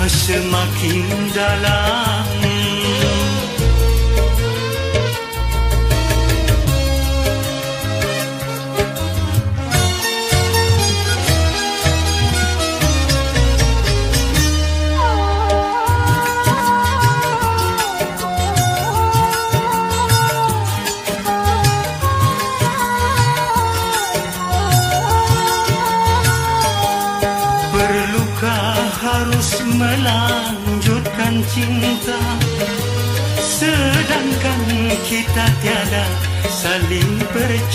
rasa makin dalam.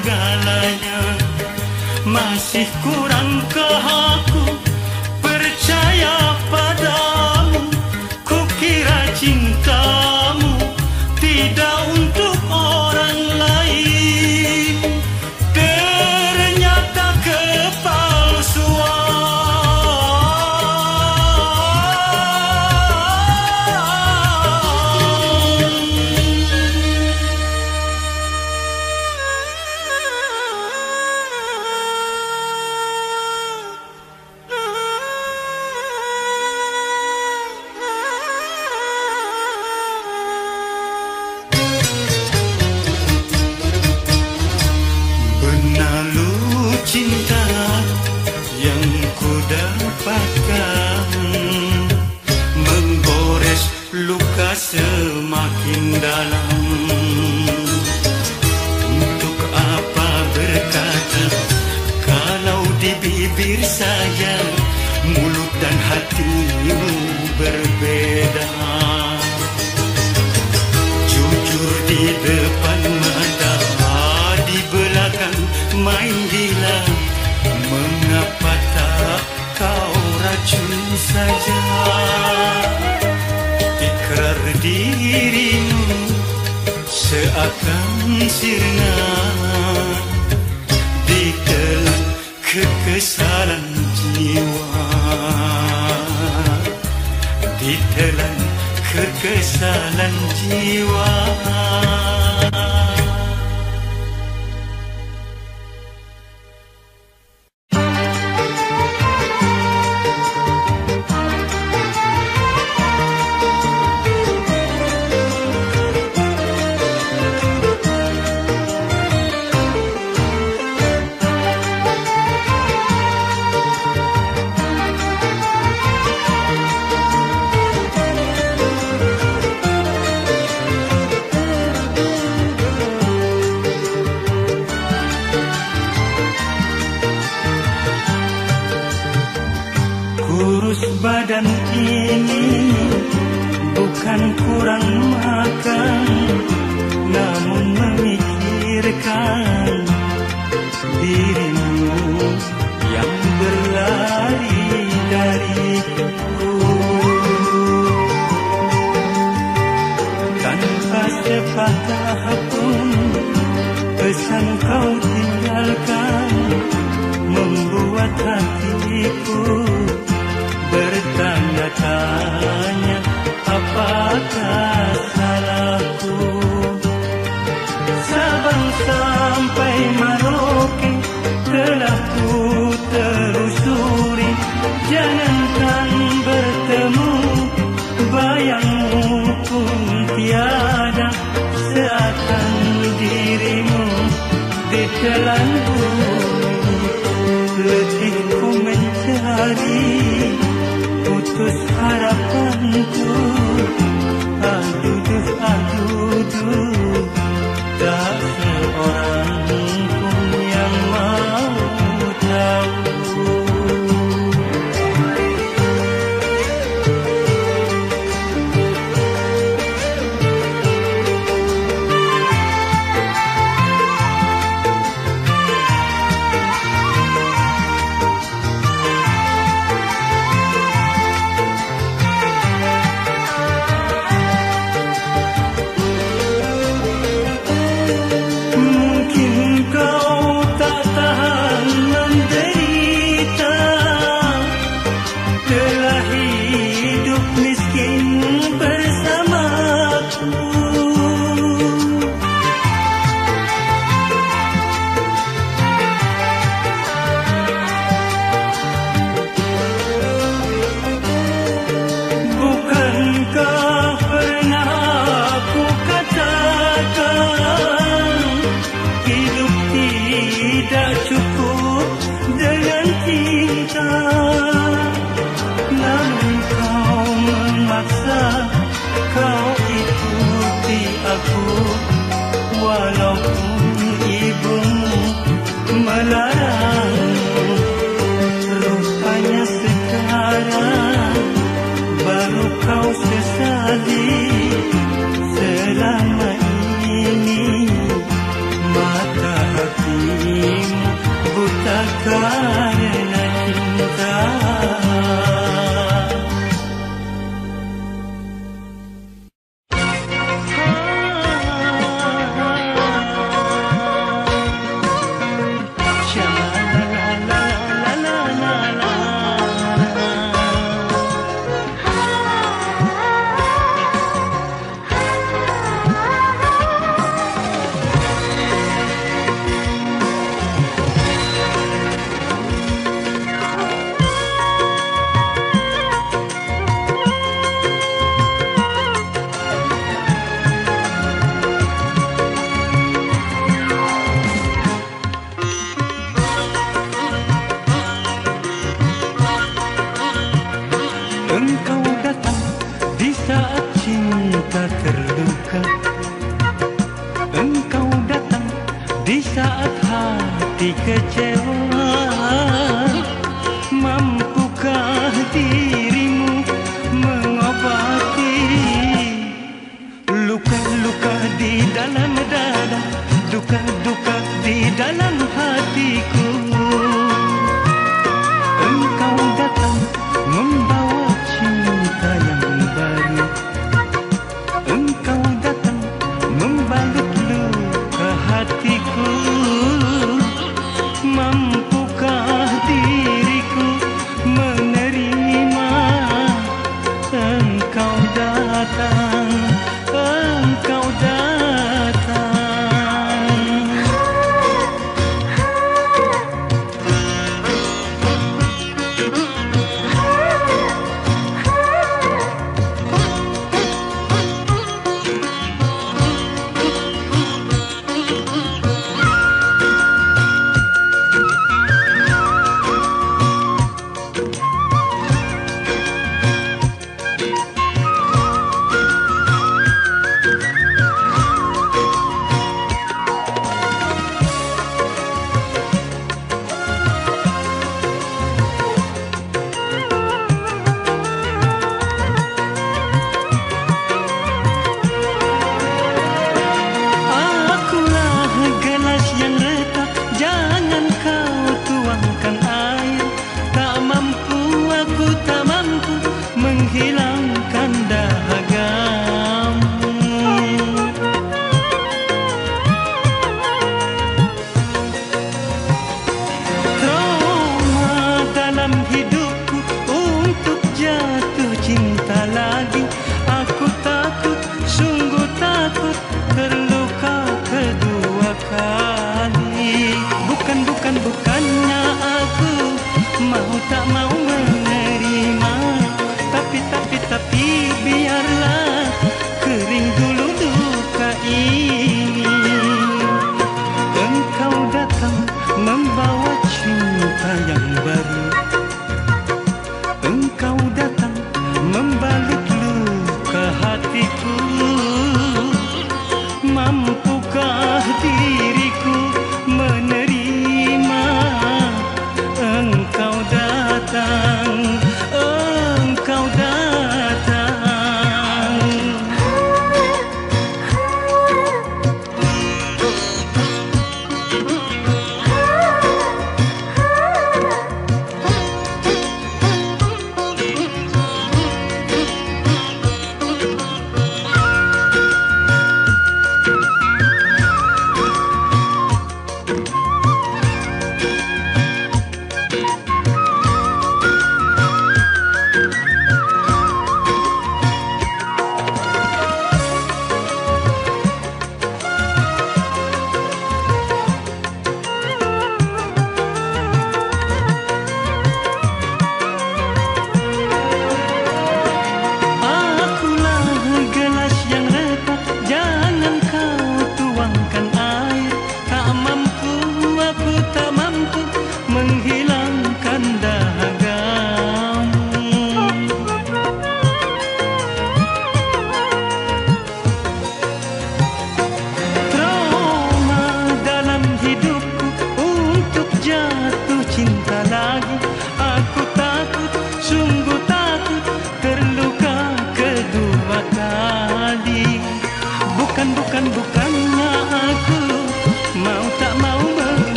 segala-galanya Masih kurangkah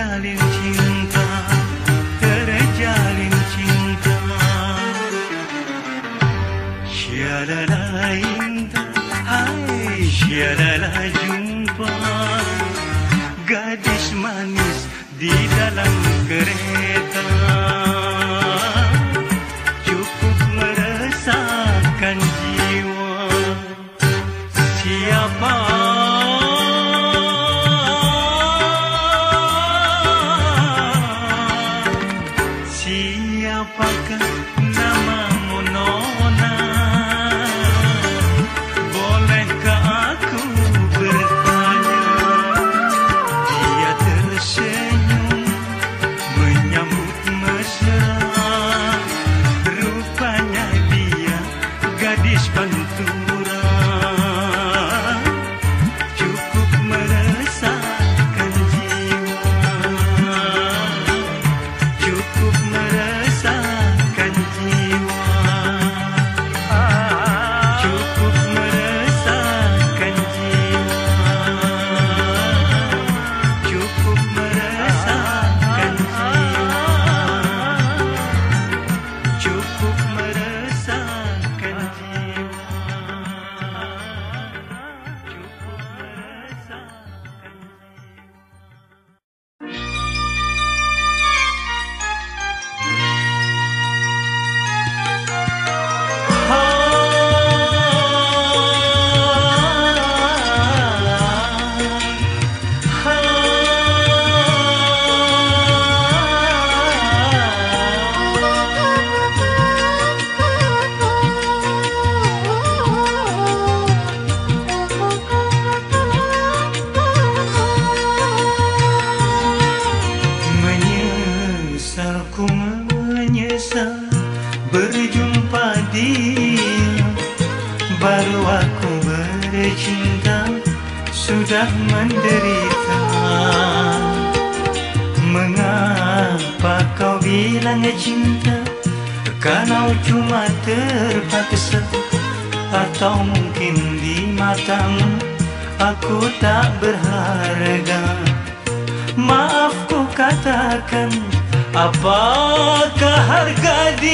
terjalin cinta terjalin cinta. Syalala indah hai syalala jumpa. Gadis manis di dalam kereta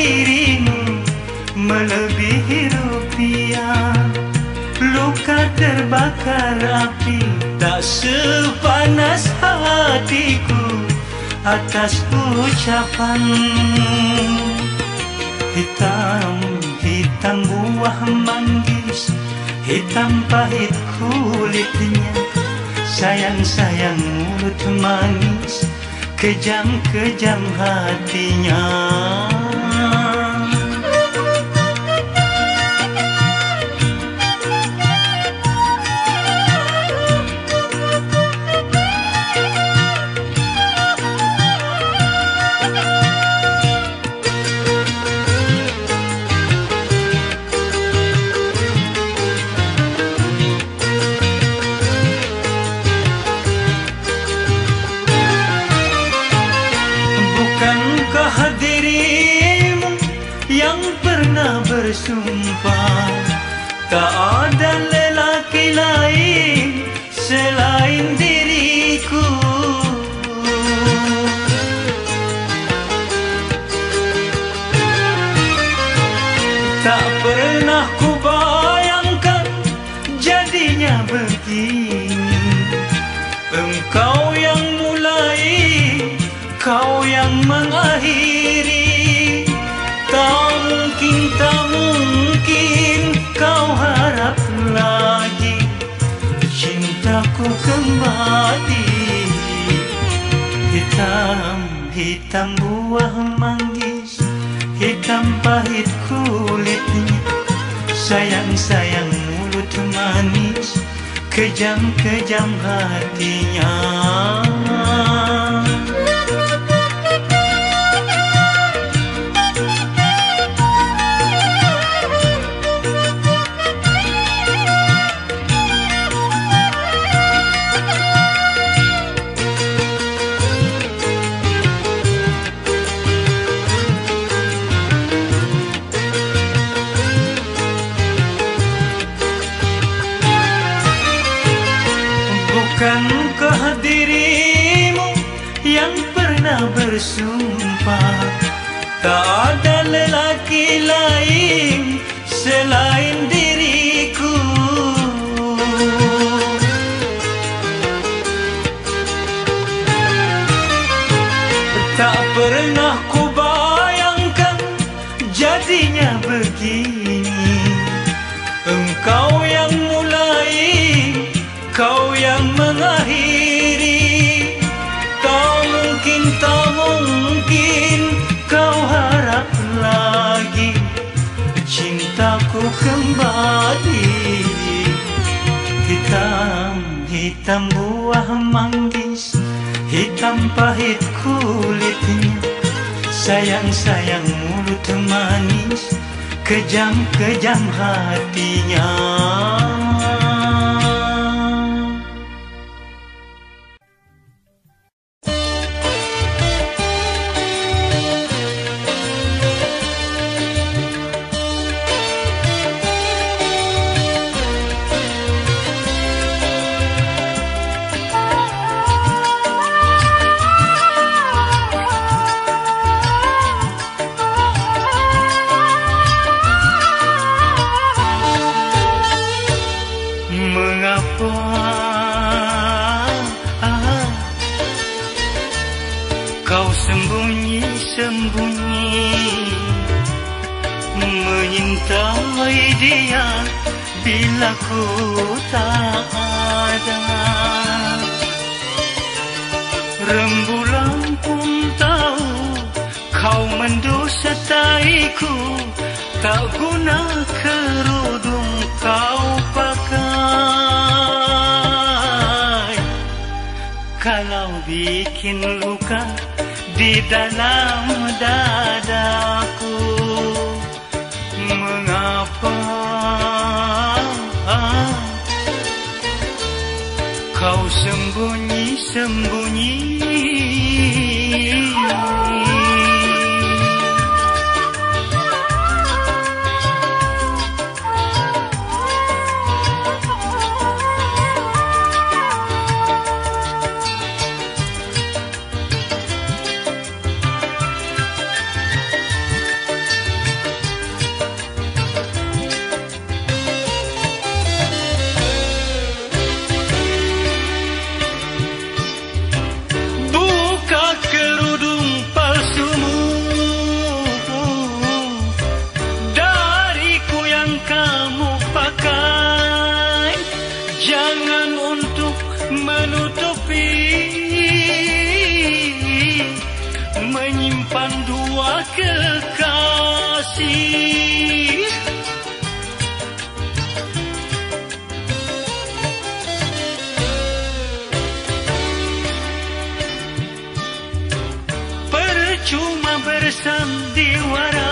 dirimu melebihi rupiah. Luka terbakar api tak sepanas hatiku Atas ucapanmu Hitam, hitam buah manggis Hitam pahit kulitnya. Sayang-sayang mulut manis Kejam-kejam hatinya. kembali. Hitam, hitam buah manggis Hitam pahit kulitnya Sayang-sayang mulut manis Kejam-kejam hatinya. bersumpah. Tak ada lelaki lain selain diriku. Tak pernah ku bayangkan jadinya begini kembali. Hitam, hitam buah manggis Hitam pahit kulitnya. Sayang-sayang mulut manis Kejam-kejam hatinya ku. Tak guna kerudung kau pakai. Kalau bikin luka di dalam dadaku Mengapa? Kau sembunyi-sembunyi cintaku hanya lewat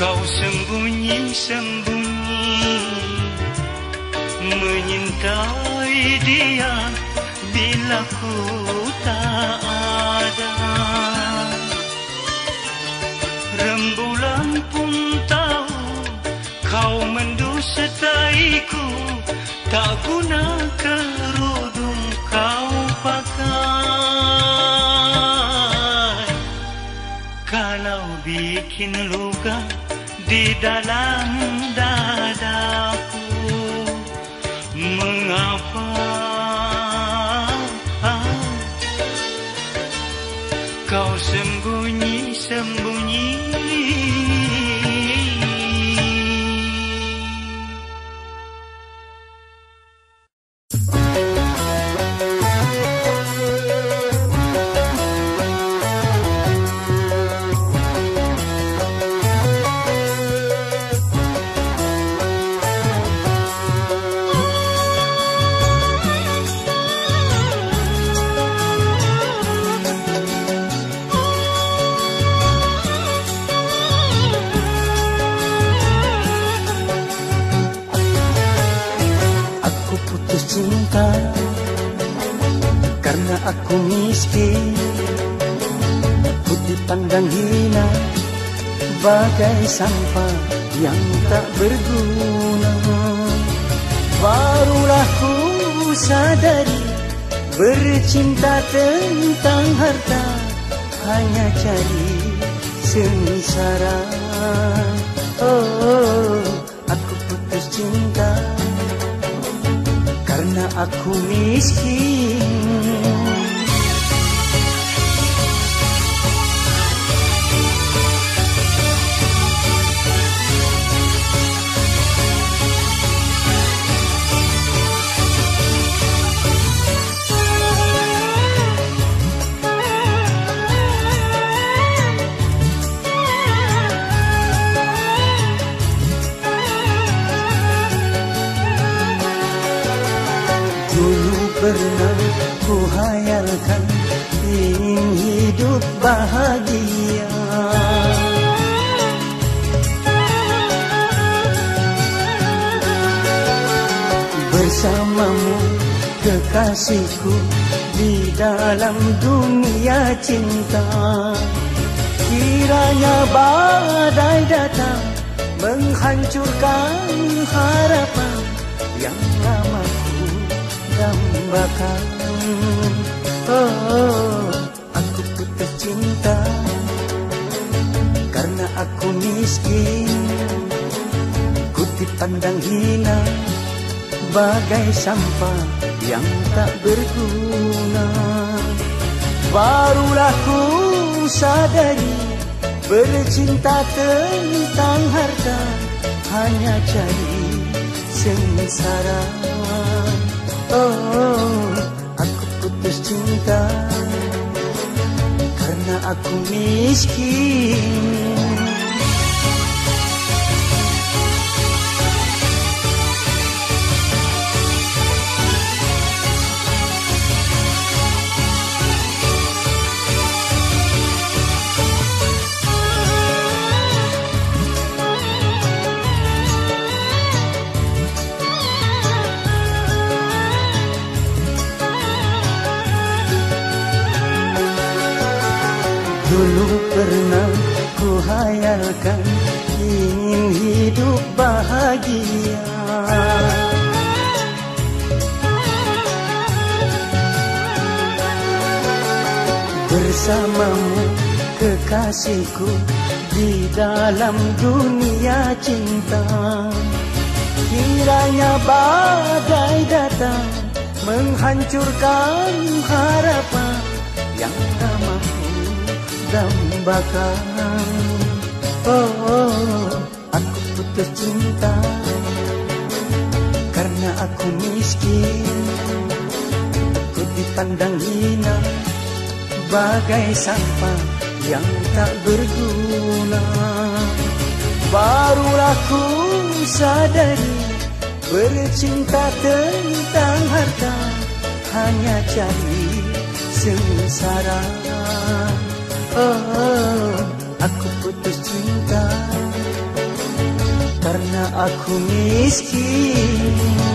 kau sembunyi sembunyi menyintai dia bila ku tak ada. Rembulan pun tahu kau mendustaiku tak guna kerudung kau pakai. Kalau bikin luka di dalam dadaku aku miskin Aku dipandang hina Bagai sampah yang tak berguna. Barulah ku sadari Bercinta tentang harta Hanya cari sengsara. Oh, oh aku putus cinta karena aku miskin pernah ku hayalkan ingin hidup bahagia. Bersamamu kekasihku di dalam dunia cinta. Kiranya badai datang menghancurkan harapan yang lama dambakan Oh, aku putus cinta Karena aku miskin. Ku dipandang hina Bagai sampah yang tak berguna. Barulah ku sadari Bercinta tentang harta Hanya cari sengsara Oh, aku putus cinta Karena aku miskin pernah ku hayalkan ingin hidup bahagia. Bersamamu kekasihku di dalam dunia cinta. Kiranya badai datang menghancurkan harapan yang namaku dambakan oh, oh, aku putus cinta karena aku miskin. Dipandang hina Bagai sampah yang tak berguna. Barulah ku sadari Bercinta tentang harta Hanya cari sengsara Aku putus cinta Karena aku miskin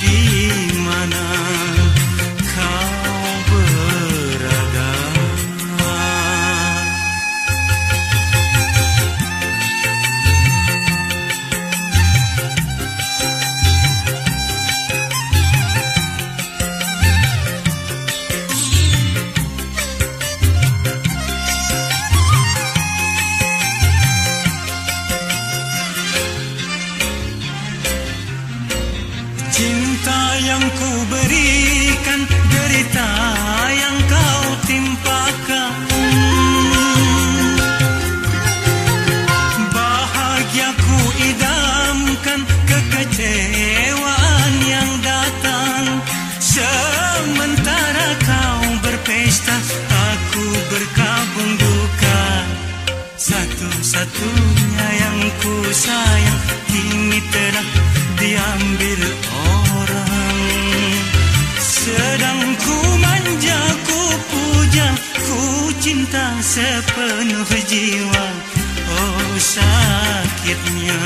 Oh cinta sepenuh jiwa. Oh sakitnya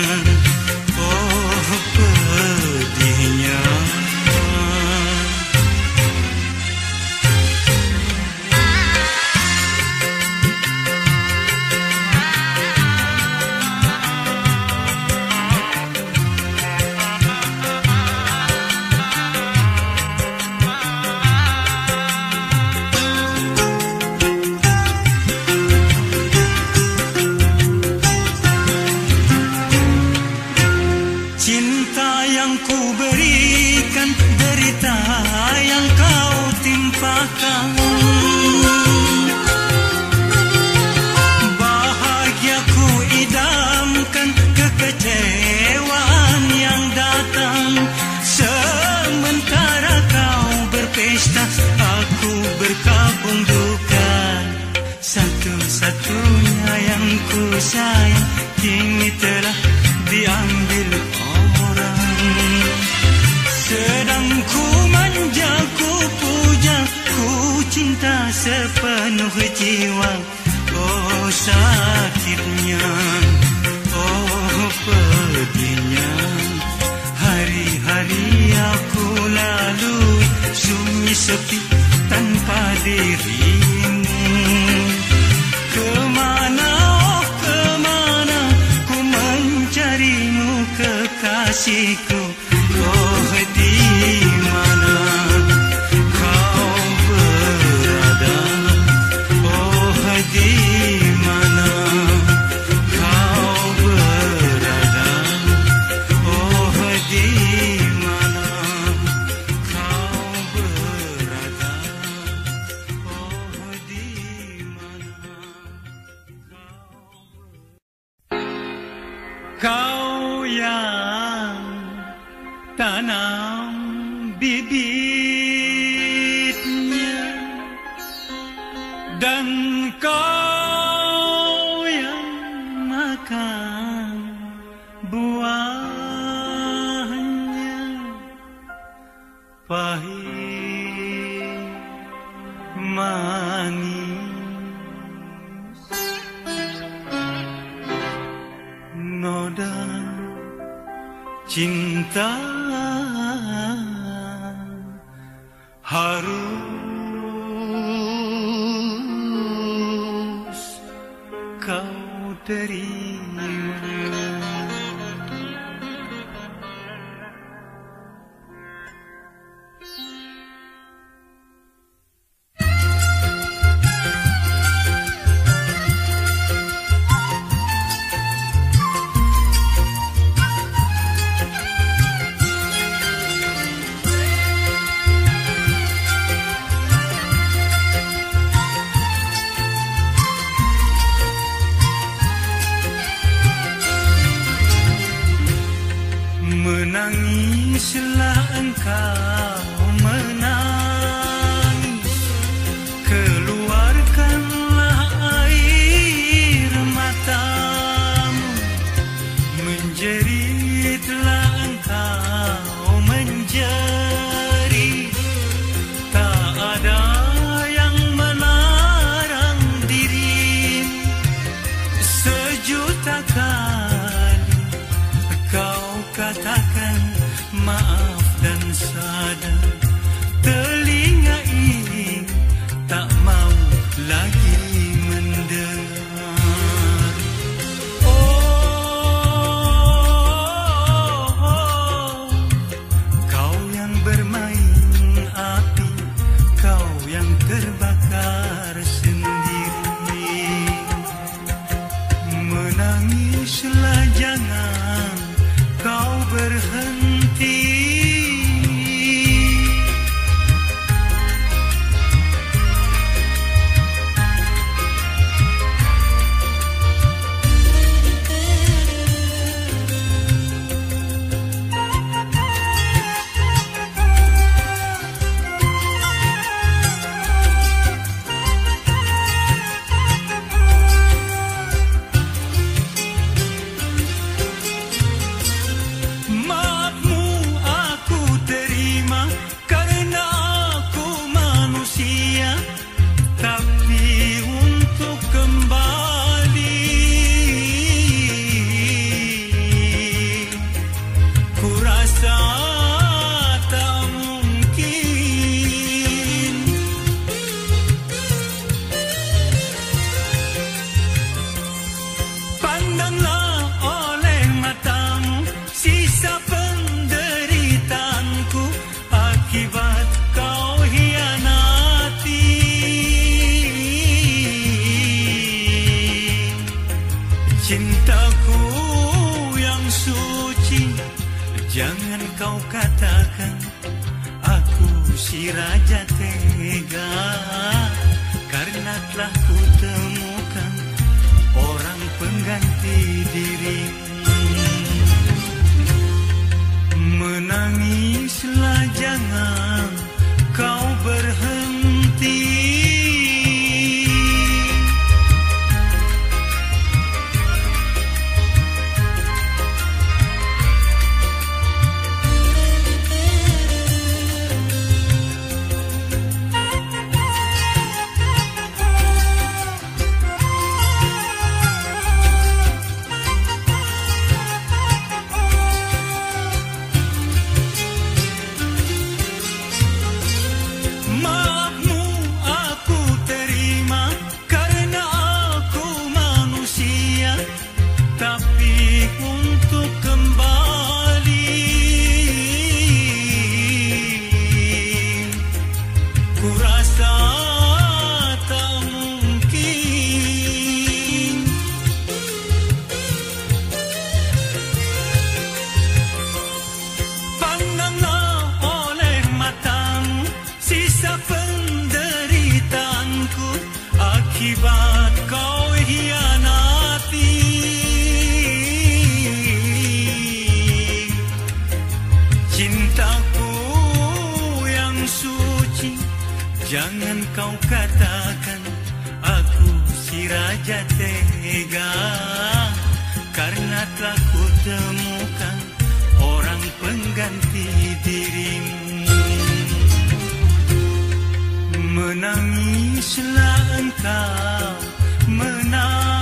kekasihku Nangislah jangan kau berhenti. kau katakan aku si raja tega. Karena telah kutemukan orang pengganti dirimu. Menangislah engkau menangis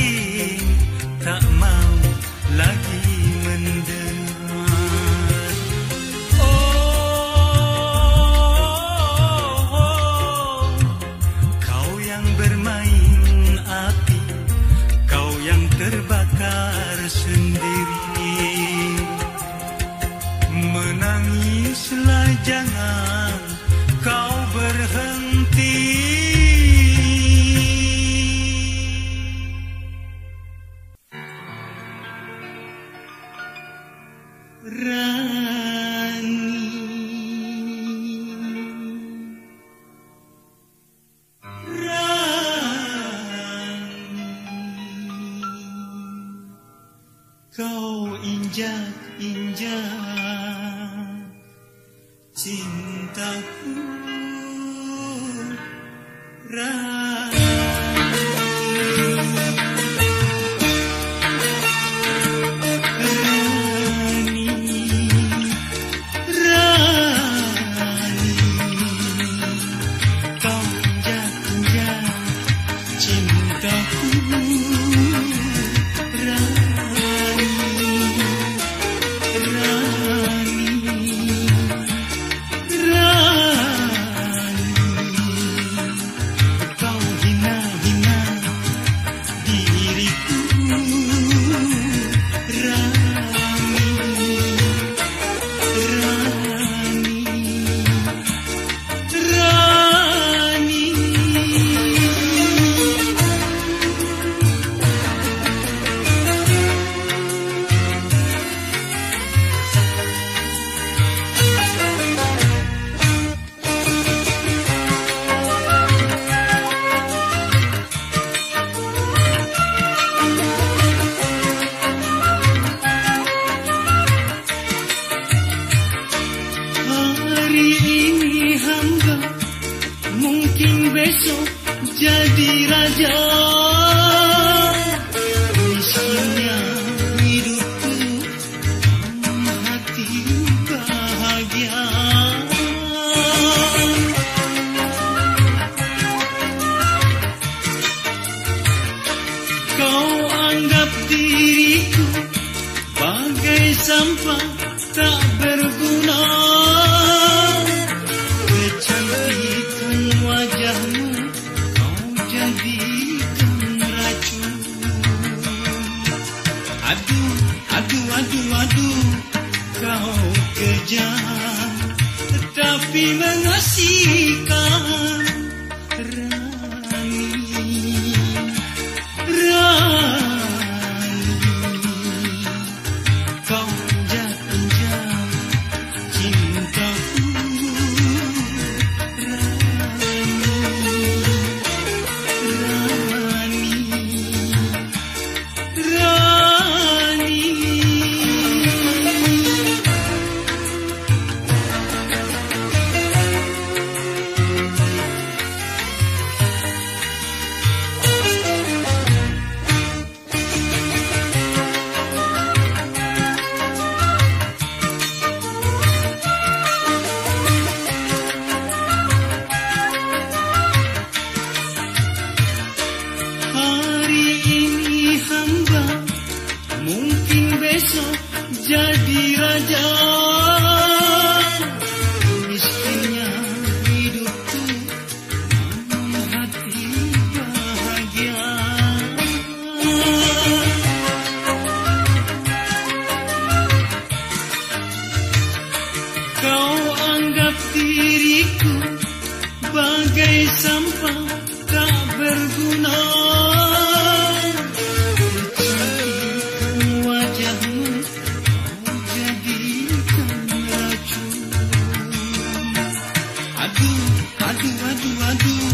Aduh, aduh, aduh, aduh.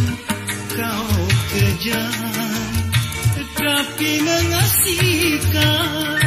Kau kejam Tapi mengasihkan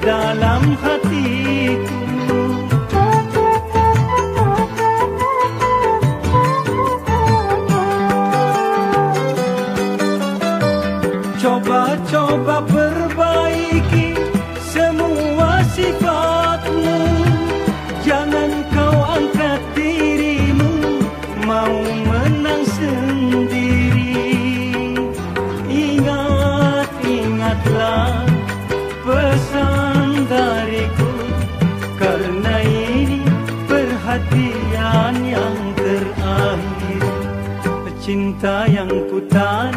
dalam hati putar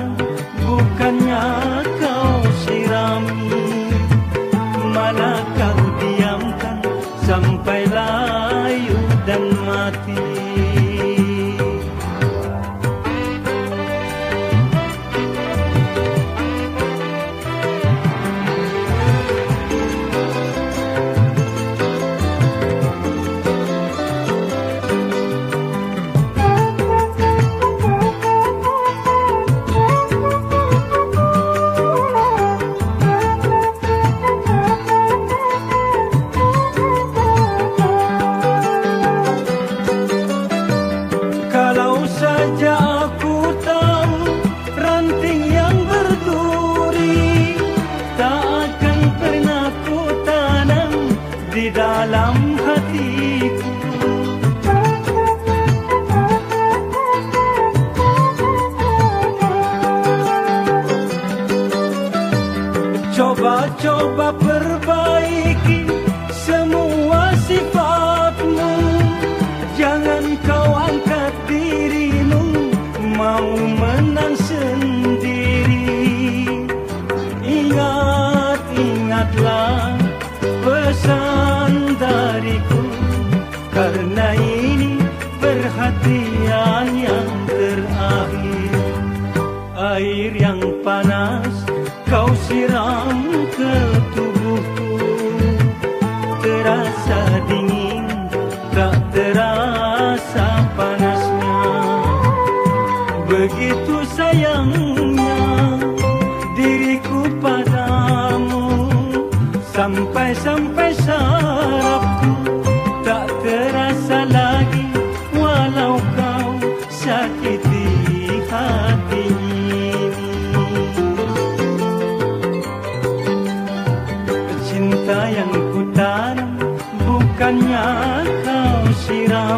biar diriku senantiasa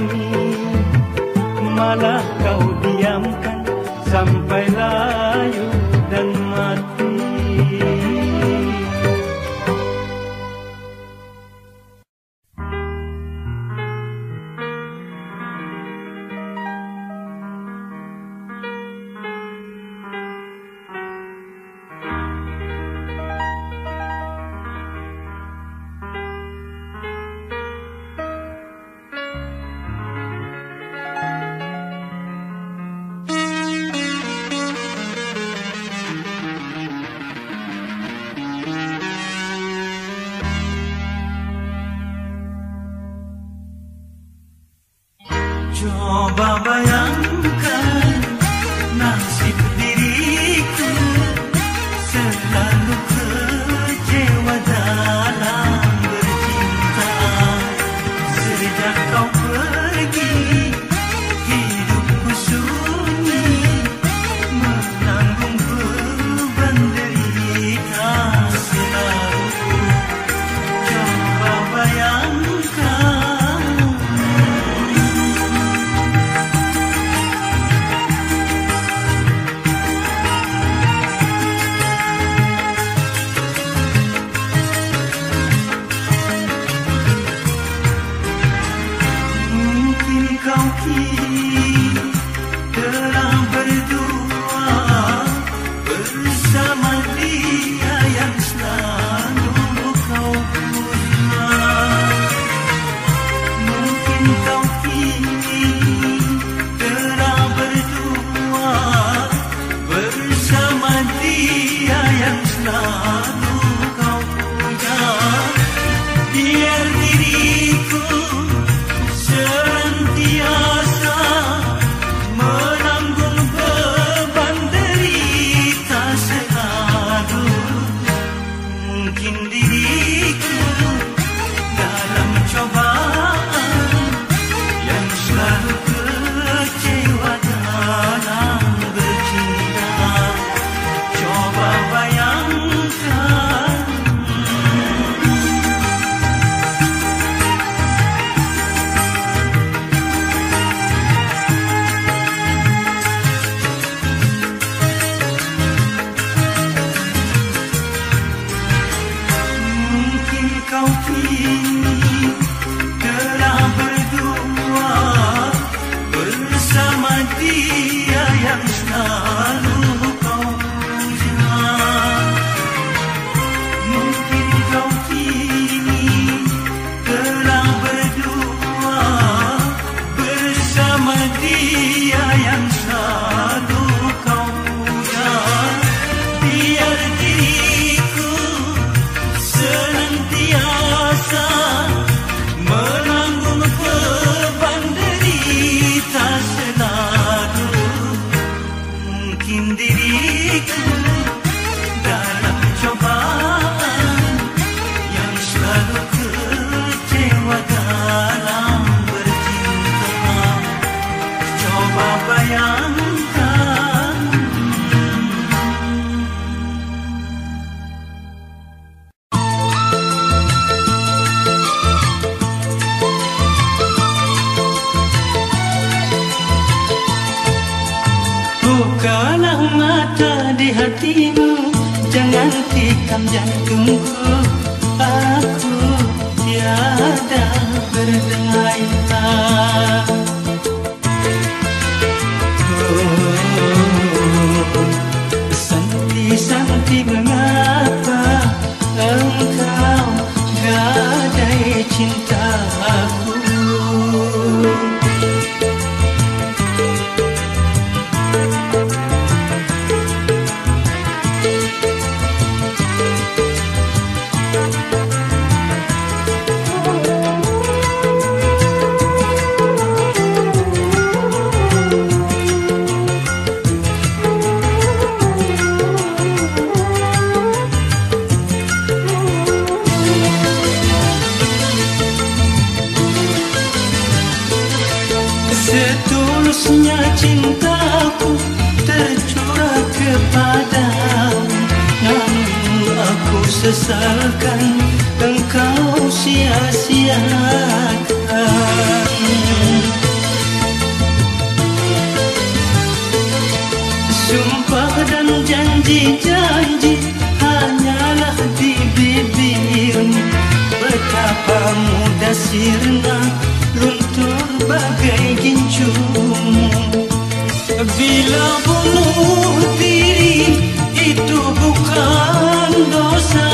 Bila bunuh diri itu bukan dosa.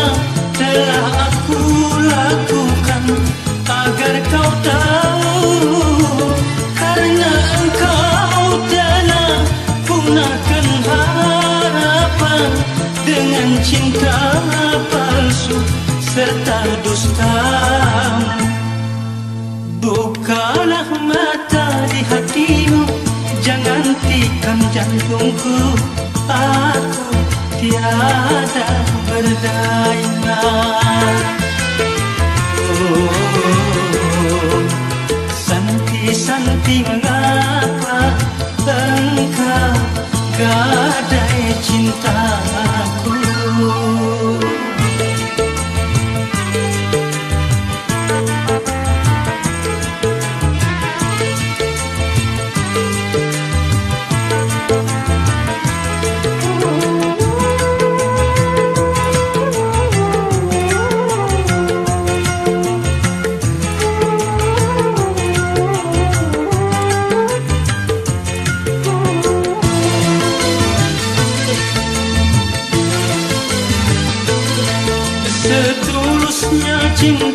Telah aku lakukan agar kau tahu. Karena engkau telah punahkan harapan Dengan cinta palsu serta dusta Bukalah mata di hatimu dalam jantungku aku tiada berdaya oh, oh, oh. santi santi mengapa engkau gadai cintaku You.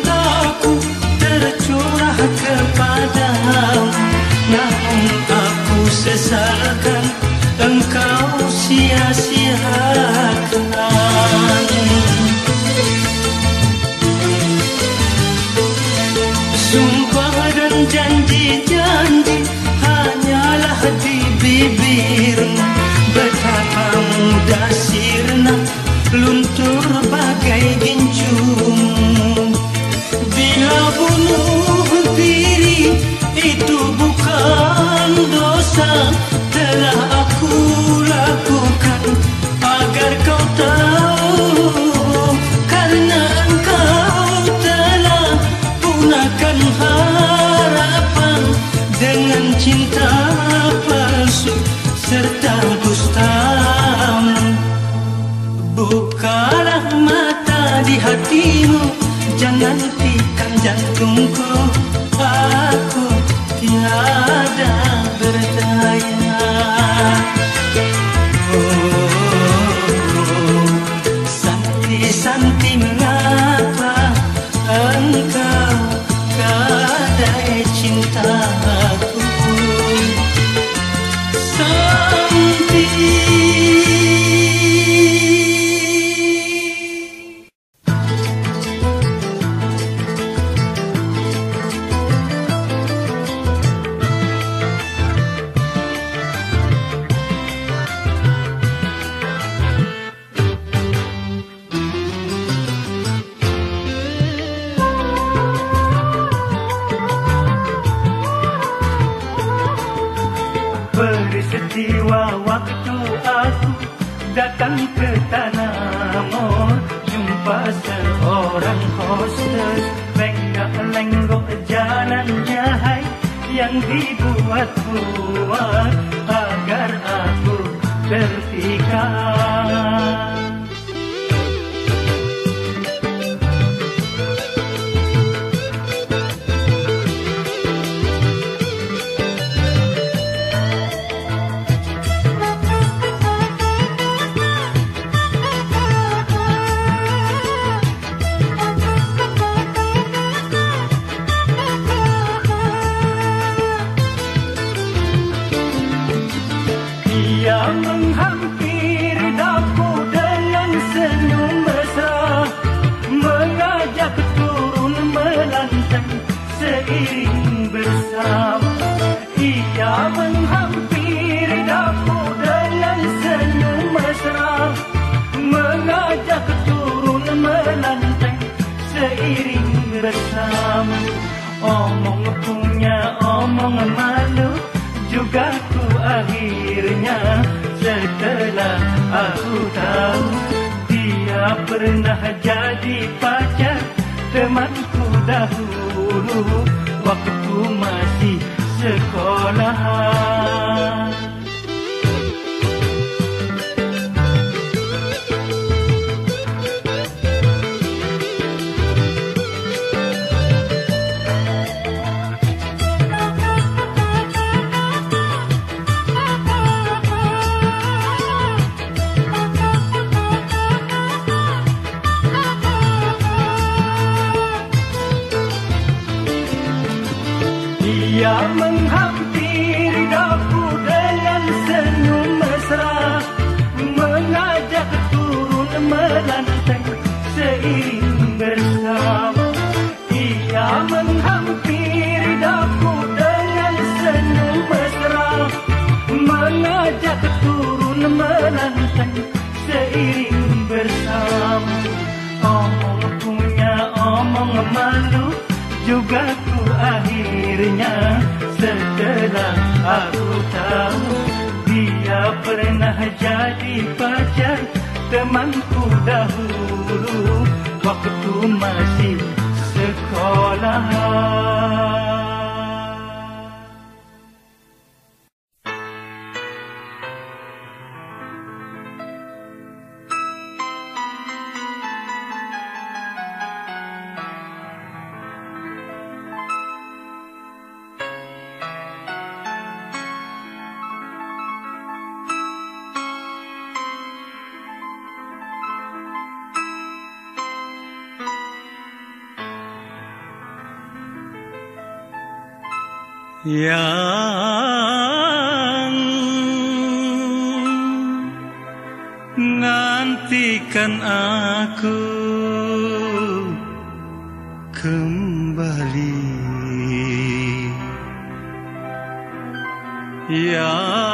juga akhirnya setelah aku tahu dia pernah jadi pacar temanku dahulu waktu masih sekolah. yang nantikan aku kembali. Yang